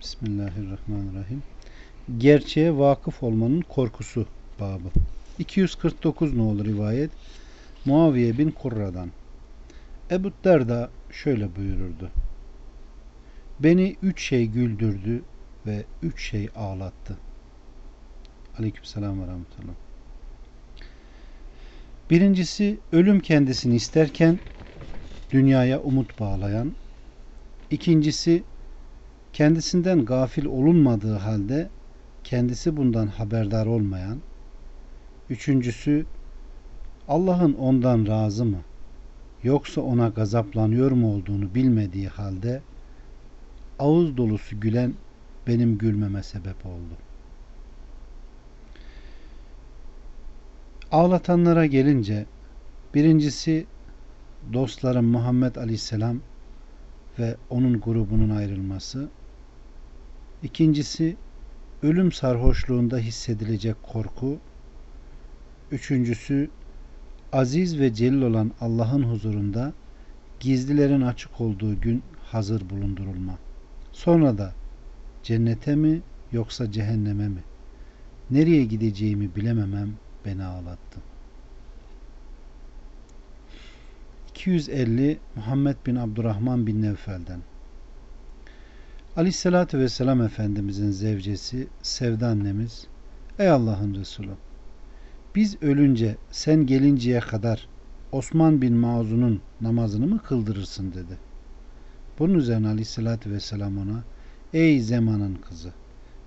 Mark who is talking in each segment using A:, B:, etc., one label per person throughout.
A: Bismillahirrahmanirrahim. Gerçeğe vakıf olmanın korkusu babı. 249 nolu rivayet Muaviye bin Kurra'dan. Ebu Derda şöyle buyururdu. Beni üç şey güldürdü ve üç şey ağlattı. Aleykümselam ve rahmetullah. Birincisi ölüm kendisini isterken dünyaya umut bağlayan. İkincisi kendisinden gafil olunmadığı halde kendisi bundan haberdar olmayan. Üçüncüsü Allah'ın ondan razı mı yoksa ona gazaplanıyor mu olduğunu bilmediği halde ağız dolusu gülen benim gülmeme sebep oldu. Ağlatanlara gelince birincisi dostlarım Muhammed Aleyhisselam ve onun grubunun ayrılması. İkincisi ölüm sarhoşluğunda hissedilecek korku. Üçüncüsü aziz ve celil olan Allah'ın huzurunda gizlilerin açık olduğu gün hazır bulundurulma. Sonra da cennete mi yoksa cehenneme mi? Nereye gideceğimi bilememem beni ağlattı. 250 Muhammed bin Abdurrahman bin Nevfel'den Aleyhissalatü Vesselam Efendimizin zevcesi Sevda annemiz Ey Allah'ın Resulü biz ölünce sen gelinceye kadar Osman bin Mazun'un namazını mı kıldırırsın dedi. Bunun üzerine Aleyhisselatü Vesselam ona Ey Zeman'ın kızı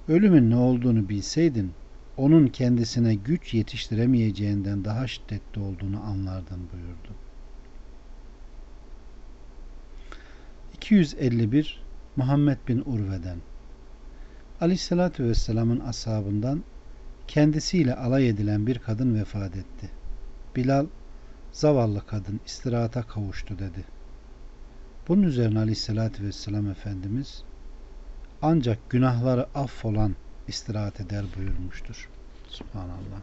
A: ölümün ne olduğunu bilseydin onun kendisine güç yetiştiremeyeceğinden daha şiddetli olduğunu anlardın buyurdu. 251 Muhammed bin Urve'den Aleyhisselatü Vesselam'ın ashabından kendisiyle alay edilen bir kadın vefat etti. Bilal zavallı kadın istirahata kavuştu dedi. Bunun üzerine Aleyhisselatü Vesselam Efendimiz ancak günahları affolan istirahat eder buyurmuştur. Subhanallah.